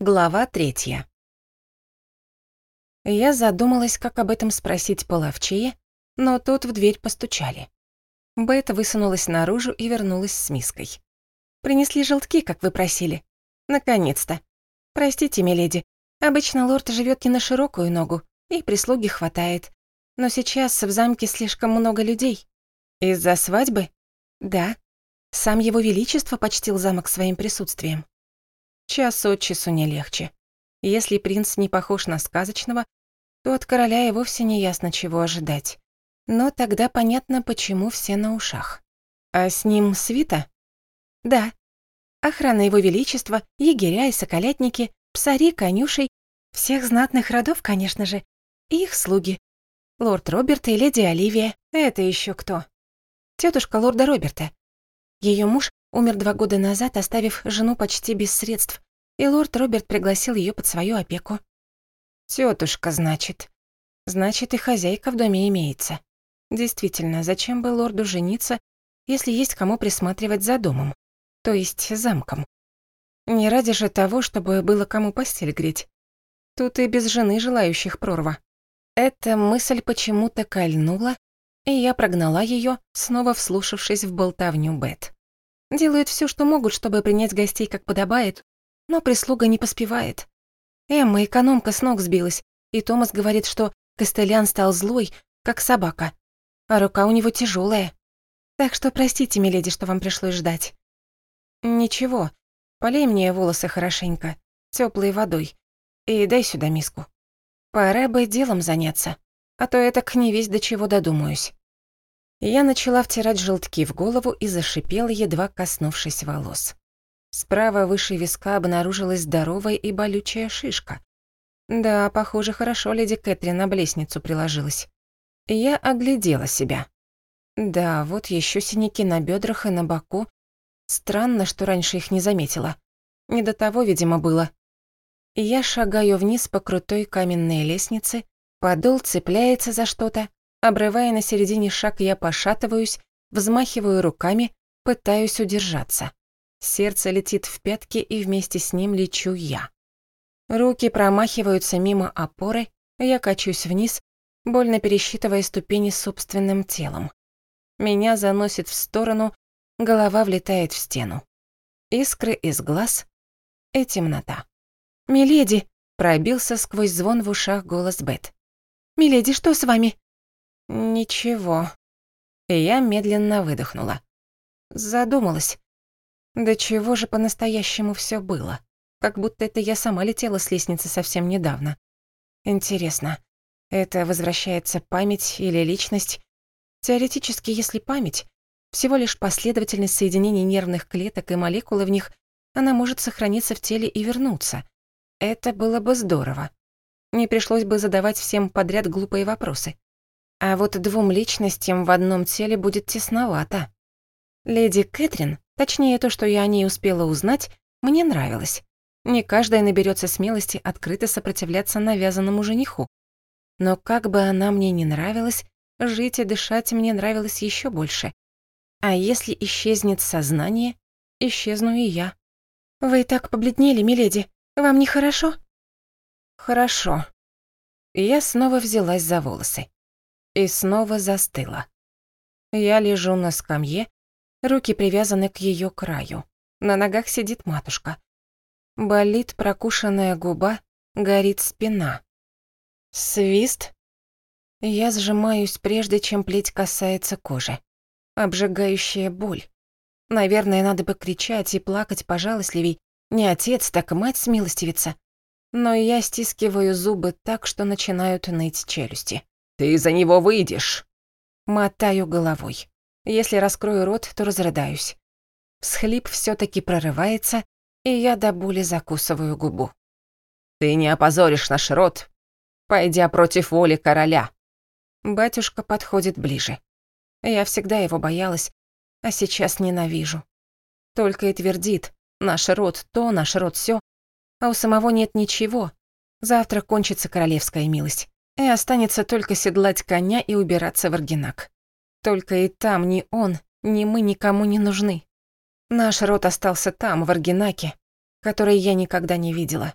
Глава третья. Я задумалась, как об этом спросить половчее, но тут в дверь постучали. Бет высунулась наружу и вернулась с миской. «Принесли желтки, как вы просили. Наконец-то. Простите, миледи, обычно лорд живет не на широкую ногу, и прислуги хватает. Но сейчас в замке слишком много людей. Из-за свадьбы? Да. Сам его величество почтил замок своим присутствием. Час от часу не легче. Если принц не похож на сказочного, то от короля и вовсе не ясно, чего ожидать. Но тогда понятно, почему все на ушах. А с ним свита? Да. Охрана его величества, егеря и соколятники, псари, конюшей, всех знатных родов, конечно же, и их слуги. Лорд Роберт и леди Оливия. Это еще кто? Тетушка лорда Роберта. Ее муж Умер два года назад, оставив жену почти без средств, и лорд Роберт пригласил ее под свою опеку. Тетушка, значит. Значит, и хозяйка в доме имеется. Действительно, зачем бы лорду жениться, если есть кому присматривать за домом, то есть замком? Не ради же того, чтобы было кому постель греть. Тут и без жены желающих прорва. Эта мысль почему-то кольнула, и я прогнала ее, снова вслушавшись в болтовню Бет. Делают все, что могут, чтобы принять гостей как подобает, но прислуга не поспевает. Эмма, экономка, с ног сбилась, и Томас говорит, что Костелян стал злой, как собака, а рука у него тяжелая. Так что простите, миледи, что вам пришлось ждать. Ничего, полей мне волосы хорошенько, теплой водой, и дай сюда миску. Пора бы делом заняться, а то я так не весь до чего додумаюсь. Я начала втирать желтки в голову и зашипела, едва коснувшись волос. Справа выше виска обнаружилась здоровая и болючая шишка. Да, похоже, хорошо леди Кэтрин об лестницу приложилась. Я оглядела себя. Да, вот еще синяки на бедрах и на боку. Странно, что раньше их не заметила. Не до того, видимо, было. Я шагаю вниз по крутой каменной лестнице, подол цепляется за что-то, Обрывая на середине шаг, я пошатываюсь, взмахиваю руками, пытаюсь удержаться. Сердце летит в пятки, и вместе с ним лечу я. Руки промахиваются мимо опоры, я качусь вниз, больно пересчитывая ступени собственным телом. Меня заносит в сторону, голова влетает в стену. Искры из глаз и темнота. «Миледи!» — пробился сквозь звон в ушах голос Бет. «Миледи, что с вами?» Ничего. Я медленно выдохнула. Задумалась. Да чего же по-настоящему все было? Как будто это я сама летела с лестницы совсем недавно. Интересно, это возвращается память или личность? Теоретически, если память, всего лишь последовательность соединений нервных клеток и молекулы в них, она может сохраниться в теле и вернуться. Это было бы здорово. Не пришлось бы задавать всем подряд глупые вопросы. А вот двум личностям в одном теле будет тесновато. Леди Кэтрин, точнее то, что я о ней успела узнать, мне нравилось. Не каждая наберется смелости открыто сопротивляться навязанному жениху. Но как бы она мне не нравилась, жить и дышать мне нравилось еще больше. А если исчезнет сознание, исчезну и я. «Вы так побледнели, миледи. Вам нехорошо?» «Хорошо». я снова взялась за волосы и снова застыла. Я лежу на скамье, руки привязаны к ее краю. На ногах сидит матушка. Болит прокушенная губа, горит спина. Свист. Я сжимаюсь, прежде чем плеть касается кожи. Обжигающая боль. Наверное, надо бы кричать и плакать пожалостливей. Не отец, так мать смилостивится. Но я стискиваю зубы так, что начинают ныть челюсти. «Ты за него выйдешь!» Мотаю головой. Если раскрою рот, то разрыдаюсь. Всхлип все таки прорывается, и я до боли закусываю губу. «Ты не опозоришь наш род, пойдя против воли короля!» Батюшка подходит ближе. Я всегда его боялась, а сейчас ненавижу. Только и твердит, наш род то, наш род все, а у самого нет ничего. Завтра кончится королевская милость и останется только седлать коня и убираться в Аргинак. Только и там ни он, ни мы никому не нужны. Наш род остался там, в Аргинаке, который я никогда не видела.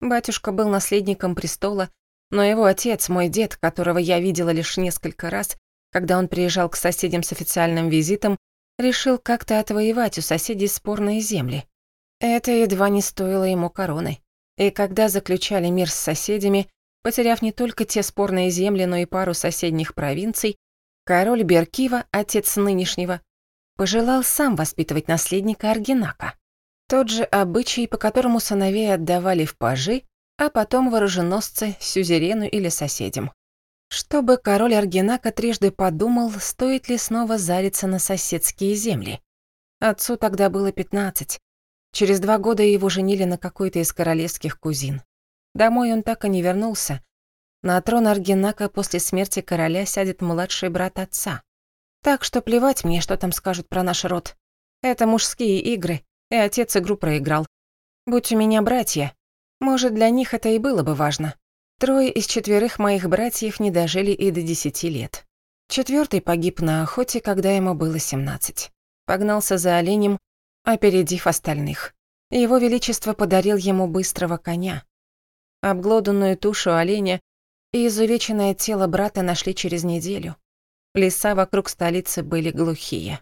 Батюшка был наследником престола, но его отец, мой дед, которого я видела лишь несколько раз, когда он приезжал к соседям с официальным визитом, решил как-то отвоевать у соседей спорные земли. Это едва не стоило ему короны. И когда заключали мир с соседями, потеряв не только те спорные земли, но и пару соседних провинций, король Беркива, отец нынешнего, пожелал сам воспитывать наследника Аргенака. Тот же обычай, по которому сыновей отдавали в пажи, а потом вооруженосцы сюзерену или соседям. Чтобы король Аргенака трижды подумал, стоит ли снова зариться на соседские земли. Отцу тогда было пятнадцать. Через два года его женили на какой-то из королевских кузин. Домой он так и не вернулся. На трон Аргенака после смерти короля сядет младший брат отца. Так что плевать мне, что там скажут про наш род. Это мужские игры, и отец игру проиграл. Будь у меня братья, может, для них это и было бы важно. Трое из четверых моих братьев не дожили и до десяти лет. Четвертый погиб на охоте, когда ему было семнадцать. Погнался за оленем, опередив остальных. Его Величество подарил ему быстрого коня. Обглоданную тушу оленя и изувеченное тело брата нашли через неделю. Леса вокруг столицы были глухие.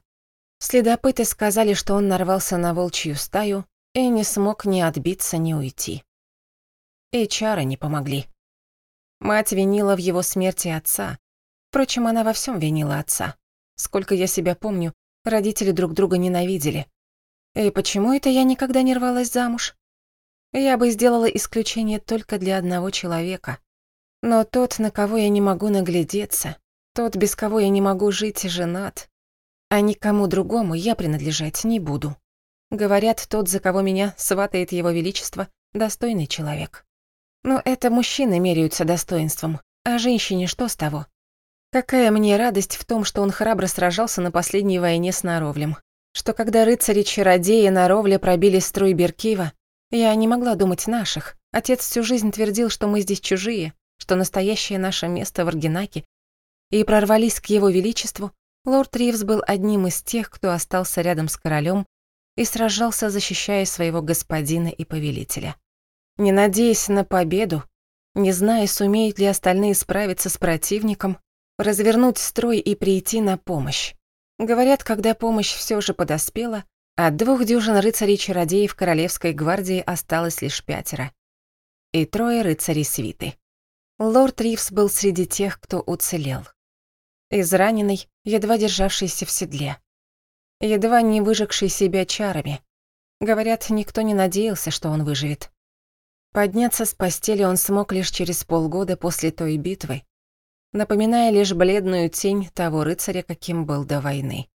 Следопыты сказали, что он нарвался на волчью стаю и не смог ни отбиться, ни уйти. И чары не помогли. Мать винила в его смерти отца. Впрочем, она во всем винила отца. Сколько я себя помню, родители друг друга ненавидели. И почему это я никогда не рвалась замуж? Я бы сделала исключение только для одного человека. Но тот, на кого я не могу наглядеться, тот, без кого я не могу жить, женат, а никому другому я принадлежать не буду. Говорят, тот, за кого меня сватает его величество, достойный человек. Но это мужчины меряются достоинством, а женщине что с того? Какая мне радость в том, что он храбро сражался на последней войне с Наровлем. Что когда рыцари-чародеи Наровля пробили строй Беркива, я не могла думать наших. Отец всю жизнь твердил, что мы здесь чужие, что настоящее наше место в Аргенаке, и прорвались к его величеству, Лорд Ривз был одним из тех, кто остался рядом с королем и сражался, защищая своего господина и повелителя. Не надеясь на победу, не зная, сумеют ли остальные справиться с противником, развернуть строй и прийти на помощь. Говорят, когда помощь все же подоспела, от двух дюжин рыцарей-чародеев Королевской гвардии осталось лишь пятеро. И трое рыцарей свиты. Лорд Ривз был среди тех, кто уцелел израненный, едва державшийся в седле, едва не выжегший себя чарами. Говорят, никто не надеялся, что он выживет. Подняться с постели он смог лишь через полгода после той битвы, напоминая лишь бледную тень того рыцаря, каким был до войны.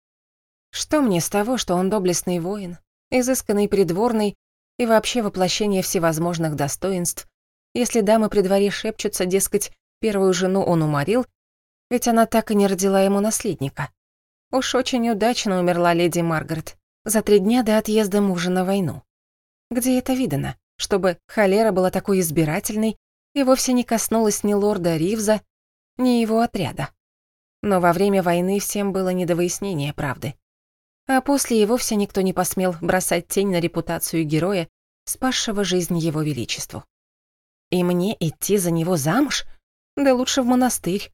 Что мне с того, что он доблестный воин, изысканный придворный и вообще воплощение всевозможных достоинств, если дамы при дворе шепчутся, дескать, первую жену он уморил, ведь она так и не родила ему наследника. Уж очень удачно умерла леди Маргарет за три дня до отъезда мужа на войну. Где это видано, чтобы холера была такой избирательной и вовсе не коснулась ни лорда Ривза, ни его отряда. Но во время войны всем было не до выяснения правды. А после и вовсе никто не посмел бросать тень на репутацию героя, спасшего жизнь его величеству. И мне идти за него замуж? Да лучше в монастырь.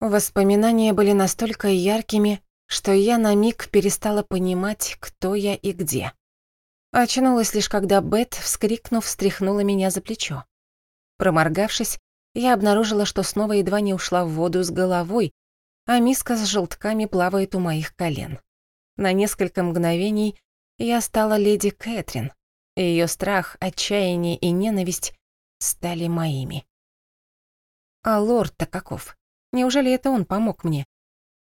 Воспоминания были настолько яркими, что я на миг перестала понимать, кто я и где. Очнулась лишь, когда Бет, вскрикнув, встряхнула меня за плечо. Проморгавшись, я обнаружила, что снова едва не ушла в воду с головой, а миска с желтками плавает у моих колен. На несколько мгновений я стала леди Кэтрин, и её страх, отчаяние и ненависть стали моими. А лорд-то каков? Неужели это он помог мне?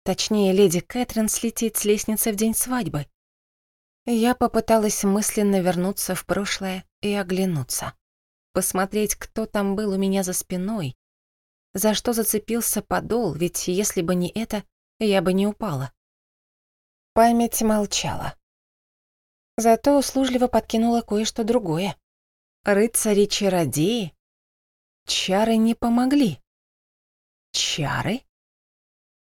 Точнее, леди Кэтрин слететь с лестницы в день свадьбы. Я попыталась мысленно вернуться в прошлое и оглянуться. Посмотреть, кто там был у меня за спиной. За что зацепился подол, ведь если бы не это, я бы не упала. Память молчала. Зато услужливо подкинула кое-что другое. Рыцари-чародеи? Чары не помогли. Чары?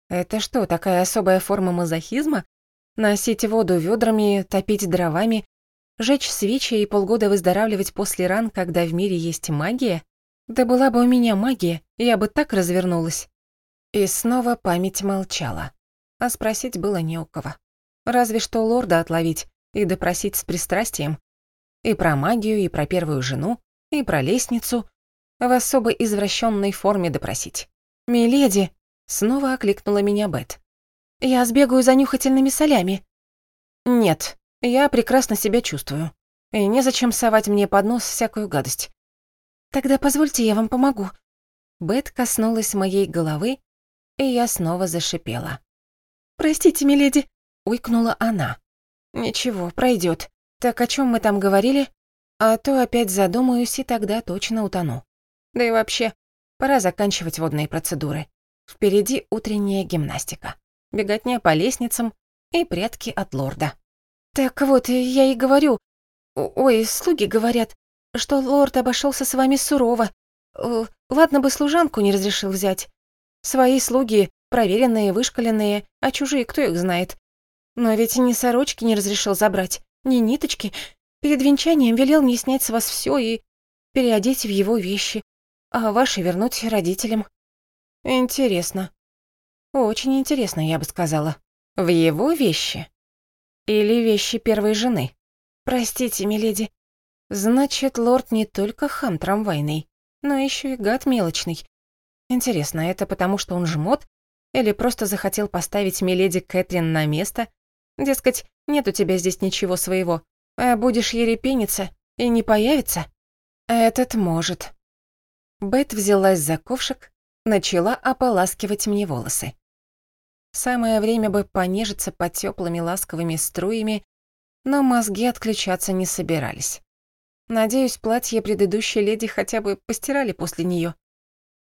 Это что, такая особая форма мазохизма? Носить воду ведрами, топить дровами Жечь свечи и полгода выздоравливать после ран, когда в мире есть магия? Да была бы у меня магия, я бы так развернулась. И снова память молчала. А спросить было не у кого. Разве что лорда отловить и допросить с пристрастием. И про магию, и про первую жену, и про лестницу. В особо извращенной форме допросить. «Миледи!» — снова окликнула меня Бет. «Я сбегаю за нюхательными солями». «Нет, я прекрасно себя чувствую. И незачем совать мне под нос всякую гадость. Тогда позвольте, я вам помогу. Бет коснулась моей головы, и я снова зашипела. «Простите, миледи», — уйкнула она. «Ничего, пройдет. Так о чем мы там говорили? А то опять задумаюсь, и тогда точно утону. Да и вообще, пора заканчивать водные процедуры. Впереди утренняя гимнастика, беготня по лестницам и прятки от лорда». «Так вот, я и говорю. Ой, слуги говорят, что лорд обошелся с вами сурово. Ладно бы служанку не разрешил взять. Свои слуги проверенные, вышкаленные, а чужие кто их знает. Но ведь ни сорочки не разрешил забрать, ни ниточки. Перед венчанием велел не снять с вас все и переодеть в его вещи, а ваши вернуть родителям. Интересно. Очень интересно, я бы сказала. В его вещи? Или вещи первой жены. Простите, миледи. Значит, лорд не только хам трамвайный, но еще и гад мелочный. Интересно, это потому, что он жмот? Или просто захотел поставить миледи Кэтрин на место? Дескать, нет у тебя здесь ничего своего, а будешь ерепениться и не появится? Этот может. Бет взялась за ковшик, начала ополаскивать мне волосы. Самое время бы понежиться под теплыми ласковыми струями, но мозги отключаться не собирались. Надеюсь, платье предыдущей леди хотя бы постирали после нее.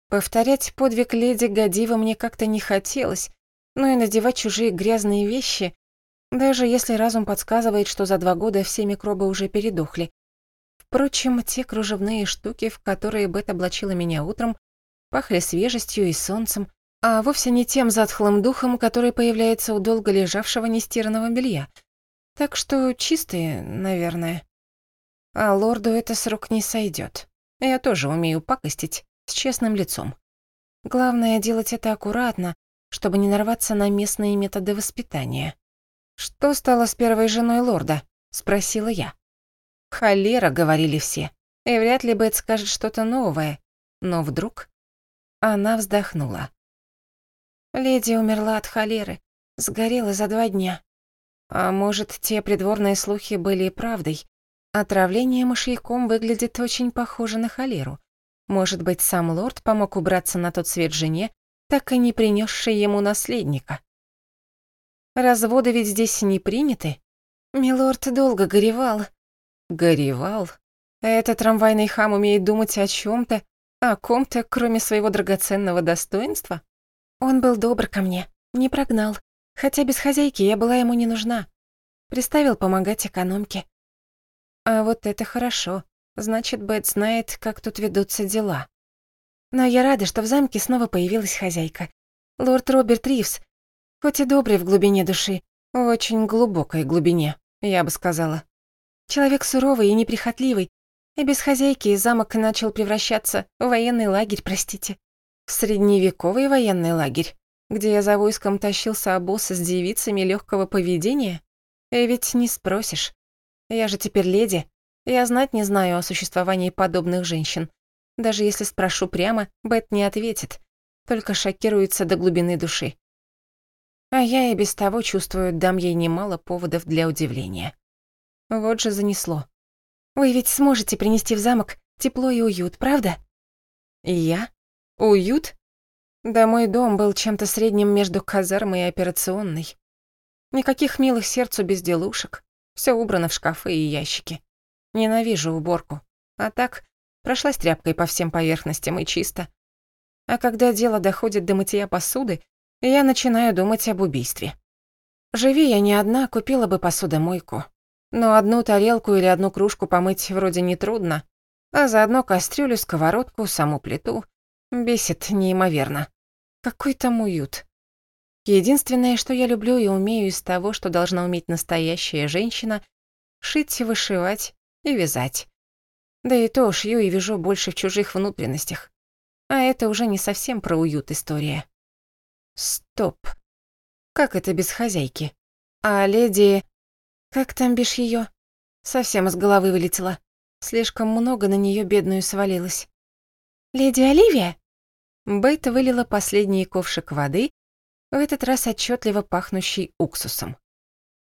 Повторять подвиг леди Гадива мне как-то не хотелось, но и надевать чужие грязные вещи, даже если разум подсказывает, что за два года все микробы уже передохли. Впрочем, те кружевные штуки, в которые Бет облачила меня утром, пахли свежестью и солнцем, а вовсе не тем затхлым духом, который появляется у долго лежавшего нестиранного белья. Так что чистые, наверное. А лорду это с рук не сойдет. Я тоже умею пакостить с честным лицом. Главное делать это аккуратно, чтобы не нарваться на местные методы воспитания. «Что стало с первой женой лорда?» — спросила я. «Холера», — говорили все, и вряд ли Бет скажет что-то новое. Но вдруг она вздохнула. Леди умерла от холеры, сгорела за два дня. А может, те придворные слухи были правдой? Отравление мышьяком выглядит очень похоже на холеру. Может быть, сам лорд помог убраться на тот свет жене, так и не принесшей ему наследника. Разводы ведь здесь не приняты. Милорд долго горевал. Горевал? Этот трамвайный хам умеет думать о чем то о ком-то, кроме своего драгоценного достоинства? Он был добр ко мне, не прогнал, хотя без хозяйки я была ему не нужна. Приставил помогать экономке. А вот это хорошо. Значит, Бет знает, как тут ведутся дела. Но я рада, что в замке снова появилась хозяйка. Лорд Роберт Ривз, хоть и добрый в глубине души, в очень глубокой глубине, я бы сказала. Человек суровый и неприхотливый, и без хозяйки замок начал превращаться в военный лагерь, простите. В средневековый военный лагерь, где я за войском тащился обоз с девицами легкого поведения? И ведь не спросишь. Я же теперь леди. Я знать не знаю о существовании подобных женщин. Даже если спрошу прямо, Бет не ответит, только шокируется до глубины души. А я и без того чувствую, дам ей немало поводов для удивления. Вот же занесло. Вы ведь сможете принести в замок тепло и уют, правда? Я? Уют? Да мой дом был чем-то средним между казармой и операционной. Никаких милых сердцу безделушек. Все убрано в шкафы и ящики. Ненавижу уборку. А так, прошлась тряпкой по всем поверхностям и чисто. А когда дело доходит до мытья посуды, я начинаю думать об убийстве. Живи я не одна, купила бы посудомойку. Но одну тарелку или одну кружку помыть вроде нетрудно, а заодно кастрюлю, сковородку, саму плиту. Бесит неимоверно. Какой там уют. Единственное, что я люблю и умею из того, что должна уметь настоящая женщина, Шить, вышивать и вязать. Да и то шью и вяжу больше в чужих внутренностях. А это уже не совсем про уют история. Стоп. Как это без хозяйки? А леди... Как там бишь её? Совсем из головы вылетела. Слишком много на неё бедную свалилось. «Леди Оливия?» Бейт вылила последний ковшик воды, в этот раз отчетливо пахнущий уксусом,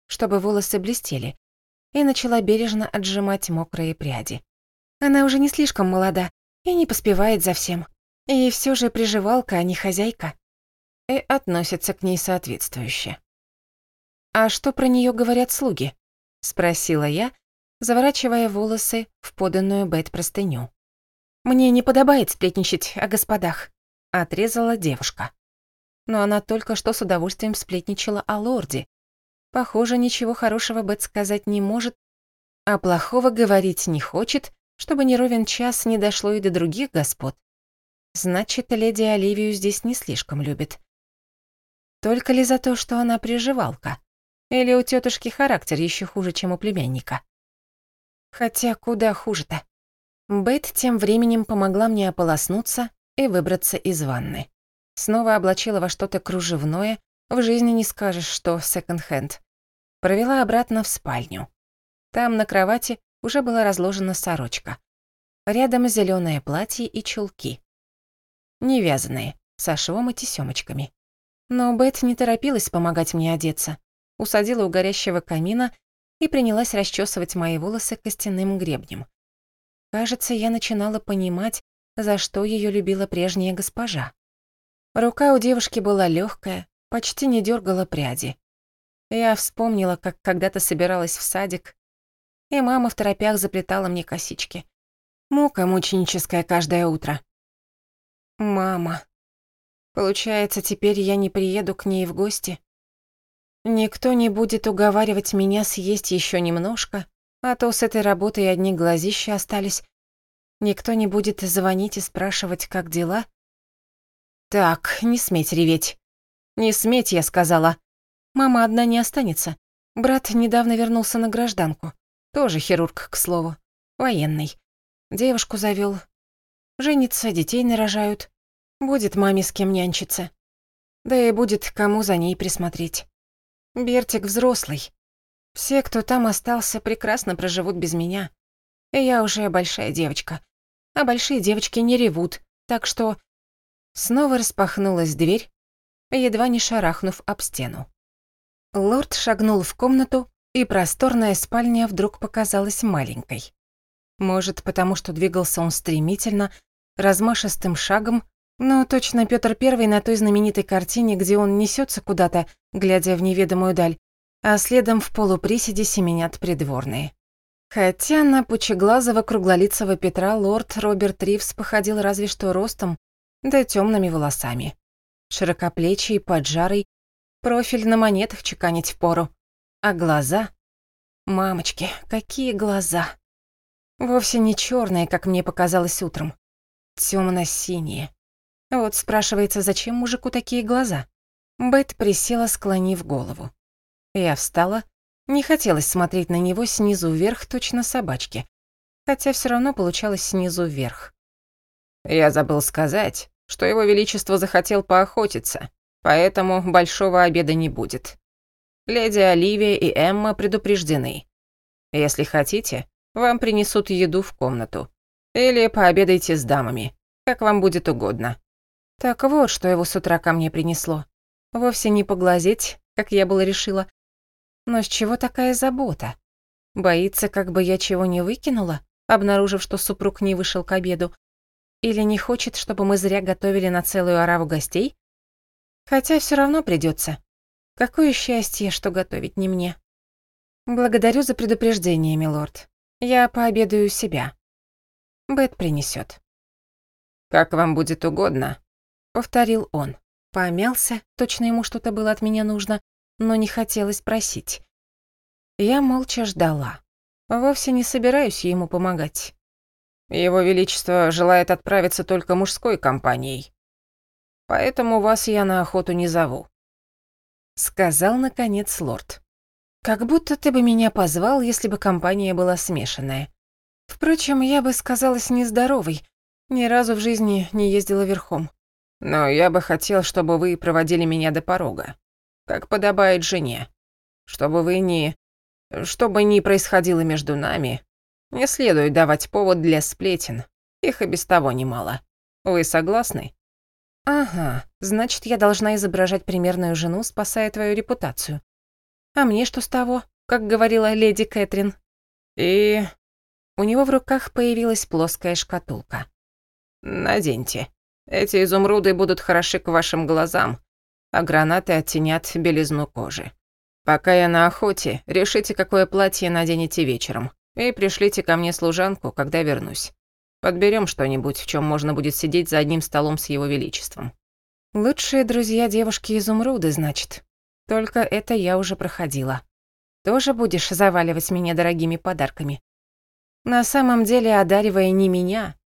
чтобы волосы блестели, и начала бережно отжимать мокрые пряди. Она уже не слишком молода и не поспевает за всем. И все же приживалка, а не хозяйка. И относится к ней соответствующе. «А что про нее говорят слуги?» — спросила я, заворачивая волосы в поданную Бет простыню. «Мне не подобает сплетничать о господах», — отрезала девушка. Но она только что с удовольствием сплетничала о лорде. Похоже, ничего хорошего Бет сказать не может, а плохого говорить не хочет, чтобы не ровен час не дошло и до других господ. Значит, леди Оливию здесь не слишком любит. Только ли за то, что она приживалка? Или у тетушки характер еще хуже, чем у племянника? Хотя куда хуже-то? Бет тем временем помогла мне ополоснуться и выбраться из ванны. Снова облачила во что-то кружевное, в жизни не скажешь, что секонд-хенд. Провела обратно в спальню. Там на кровати уже была разложена сорочка. Рядом зеленое платье и чулки. Не вязаные, со швом и тесемочками. Но Бет не торопилась помогать мне одеться. Усадила у горящего камина и принялась расчесывать мои волосы костяным гребнем. Кажется, я начинала понимать, за что ее любила прежняя госпожа. Рука у девушки была легкая, почти не дергала пряди. Я вспомнила, как когда-то собиралась в садик, и мама в торопях заплетала мне косички. Мука мученическая каждое утро. Мама. Получается, теперь я не приеду к ней в гости? Никто не будет уговаривать меня съесть еще немножко, а то с этой работой одни глазища остались. Никто не будет звонить и спрашивать, как дела. Так, не сметь реветь. Не сметь, я сказала. Мама одна не останется. Брат недавно вернулся на гражданку. Тоже хирург, к слову. Военный. Девушку завел. Женится, детей нарожают. Будет маме с кем нянчиться. Да и будет кому за ней присмотреть. Бертик взрослый. Все, кто там остался, прекрасно проживут без меня. И я уже большая девочка. А большие девочки не ревут, так что... Снова распахнулась дверь, едва не шарахнув об стену. Лорд шагнул в комнату, и просторная спальня вдруг показалась маленькой. Может, потому что двигался он стремительно, размашистым шагом, но точно Петр Первый на той знаменитой картине, где он несется куда-то, глядя в неведомую даль, а следом в полуприседе семенят придворные. Хотя на пучеглазого круглолицего Петра лорд Роберт Ривз походил разве что ростом, да темными волосами. Широкоплечий, поджарый, профиль на монетах чеканить впору. А глаза? Мамочки, какие глаза! Вовсе не черные, как мне показалось утром. Темно-синие. Вот спрашивается, зачем мужику такие глаза? Бет присела, склонив голову. Я встала. Не хотелось смотреть на него снизу вверх, точно собачки. Хотя все равно получалось снизу вверх. Я забыл сказать, что его величество захотел поохотиться, поэтому большого обеда не будет. Леди Оливия и Эмма предупреждены. Если хотите, вам принесут еду в комнату. Или пообедайте с дамами, как вам будет угодно. Так вот, что его с утра ко мне принесло. Вовсе не поглазеть, как я была решила. Но с чего такая забота? Боится, как бы я чего не выкинула, обнаружив, что супруг не вышел к обеду? Или не хочет, чтобы мы зря готовили на целую ораву гостей? Хотя все равно придется. Какое счастье, что готовить не мне. Благодарю за предупреждение, милорд. Я пообедаю у себя. Бет принесет. Как вам будет угодно, повторил он. Помялся, точно ему что-то было от меня нужно, но не хотелось просить. Я молча ждала. Вовсе не собираюсь ему помогать. Его Величество желает отправиться только мужской компанией. Поэтому вас я на охоту не зову сказал наконец лорд. Как будто ты бы меня позвал, если бы компания была смешанная. Впрочем, я бы сказалась нездоровой. Ни разу в жизни не ездила верхом. Но я бы хотел, чтобы вы проводили меня до порога. Как подобает жене. Чтобы вы не... Что бы ни происходило между нами, не следует давать повод для сплетен. Их и без того немало. Вы согласны? Ага, значит, я должна изображать примерную жену, спасая твою репутацию. А мне что с того, как говорила леди Кэтрин? И... У него в руках появилась плоская шкатулка. Наденьте. Эти изумруды будут хороши к вашим глазам, а гранаты оттенят белизну кожи. Пока я на охоте, решите, какое платье наденете вечером, и пришлите ко мне служанку, когда вернусь. Подберем что-нибудь, в чем можно будет сидеть за одним столом с его величеством. Лучшие друзья девушки изумруды, значит. Только это я уже проходила. Тоже будешь заваливать меня дорогими подарками? На самом деле, одаривая не меня,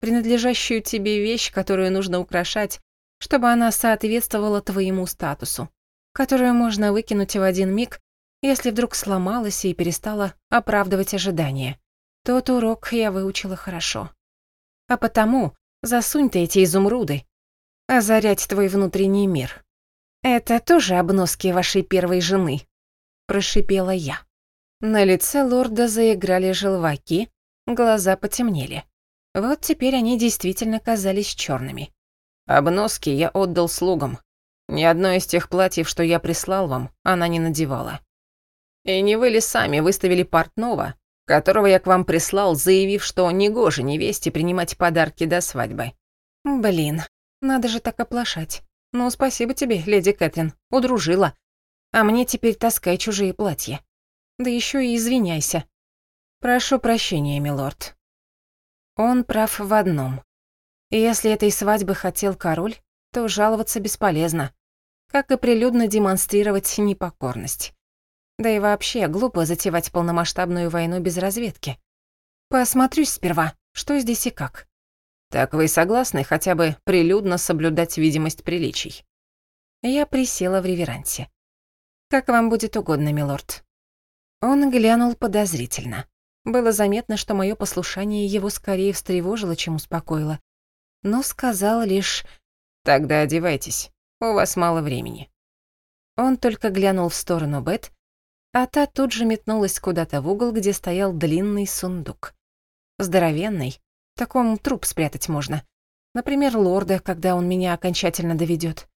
принадлежащую тебе вещь, которую нужно украшать, чтобы она соответствовала твоему статусу, которую можно выкинуть в один миг, если вдруг сломалась и перестала оправдывать ожидания. Тот урок я выучила хорошо. А потому засунь ты эти изумруды, озарять твой внутренний мир. Это тоже обноски вашей первой жены, прошипела я. На лице лорда заиграли желваки, глаза потемнели. Вот теперь они действительно казались черными. Обноски я отдал слугам. Ни одно из тех платьев, что я прислал вам, она не надевала. И не вы ли сами выставили портного, которого я к вам прислал, заявив, что негоже невесте принимать подарки до свадьбы. Блин, надо же так оплошать. Ну, спасибо тебе, леди Кэтрин, удружила. А мне теперь таскай чужие платья. Да еще и извиняйся. Прошу прощения, милорд. Он прав в одном. Если этой свадьбы хотел король, то жаловаться бесполезно, как и прилюдно демонстрировать непокорность. Да и вообще, глупо затевать полномасштабную войну без разведки. Посмотрюсь сперва, что здесь и как. Так вы согласны хотя бы прилюдно соблюдать видимость приличий? Я присела в реверансе. Как вам будет угодно, милорд. Он глянул подозрительно. Было заметно, что мое послушание его скорее встревожило, чем успокоило. Но сказал лишь «Тогда одевайтесь, у вас мало времени». Он только глянул в сторону Бет, а та тут же метнулась куда-то в угол, где стоял длинный сундук. Здоровенный, таком труп спрятать можно. Например, лорда, когда он меня окончательно доведет.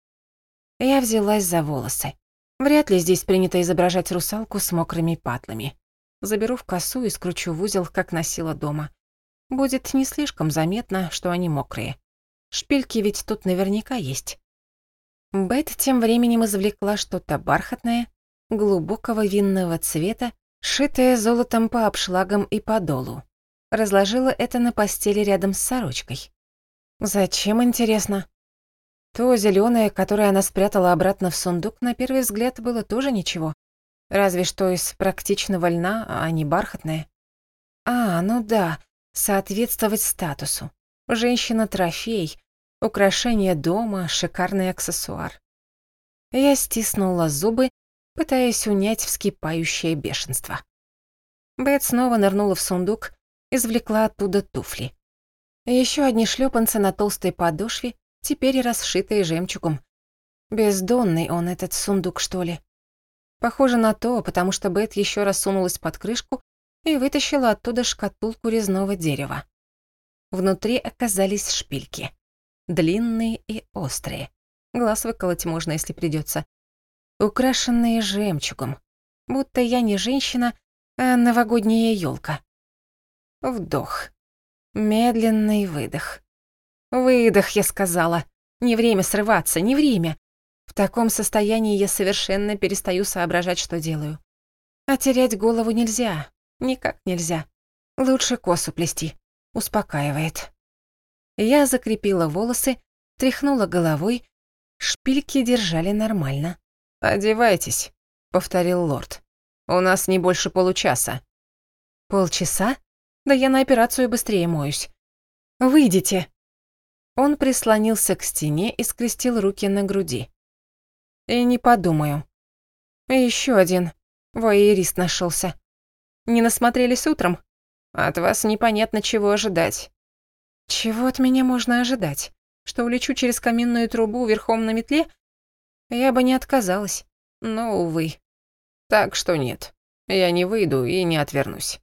Я взялась за волосы. Вряд ли здесь принято изображать русалку с мокрыми патлами. Заберу в косу и скручу в узел, как носила дома. Будет не слишком заметно, что они мокрые. Шпильки ведь тут наверняка есть. Бет тем временем извлекла что-то бархатное, глубокого винного цвета, шитая золотом по обшлагам и по долу. Разложила это на постели рядом с сорочкой. Зачем, интересно? То зеленое, которое она спрятала обратно в сундук, на первый взгляд было тоже ничего. Разве что из практичного льна, а не бархатное. А, ну да, соответствовать статусу. Женщина-трофей, украшение дома, шикарный аксессуар. Я стиснула зубы пытаясь унять вскипающее бешенство. Бет снова нырнула в сундук, извлекла оттуда туфли. Еще одни шлепанцы на толстой подошве, теперь расшитые жемчугом. Бездонный он, этот сундук, что ли? Похоже на то, потому что Бет еще раз сунулась под крышку и вытащила оттуда шкатулку резного дерева. Внутри оказались шпильки. Длинные и острые. Глаз выколоть можно, если придется украшенные жемчугом, будто я не женщина, а новогодняя елка. Вдох. Медленный выдох. Выдох, я сказала. Не время срываться, не время. В таком состоянии я совершенно перестаю соображать, что делаю. А терять голову нельзя, никак нельзя. Лучше косу плести, успокаивает. Я закрепила волосы, тряхнула головой, шпильки держали нормально. «Одевайтесь», — повторил лорд. «У нас не больше получаса». «Полчаса? Да я на операцию быстрее моюсь. Выйдите». Он прислонился к стене и скрестил руки на груди. «И не подумаю. Еще один. Воерист нашелся. Не насмотрелись утром? От вас непонятно, чего ожидать. Чего от меня можно ожидать? Что улечу через каминную трубу верхом на метле? Я бы не отказалась, но, увы. Так что нет, я не выйду и не отвернусь.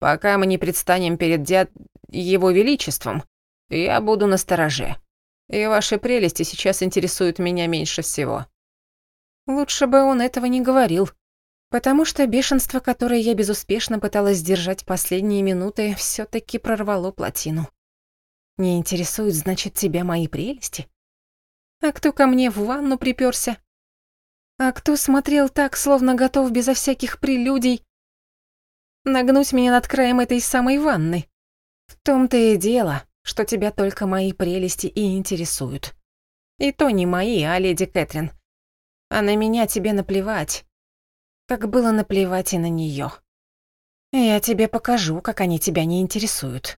Пока мы не предстанем перед дяд... его величеством, я буду на стороже. И ваши прелести сейчас интересуют меня меньше всего. Лучше бы он этого не говорил, потому что бешенство, которое я безуспешно пыталась сдержать последние минуты, все таки прорвало плотину. Не интересуют, значит, тебя мои прелести? А кто ко мне в ванну приперся? А кто смотрел так, словно готов безо всяких прелюдий нагнуть меня над краем этой самой ванны? В том-то и дело, что тебя только мои прелести и интересуют. И то не мои, а леди Кэтрин. А на меня тебе наплевать. Как было наплевать и на нее. Я тебе покажу, как они тебя не интересуют.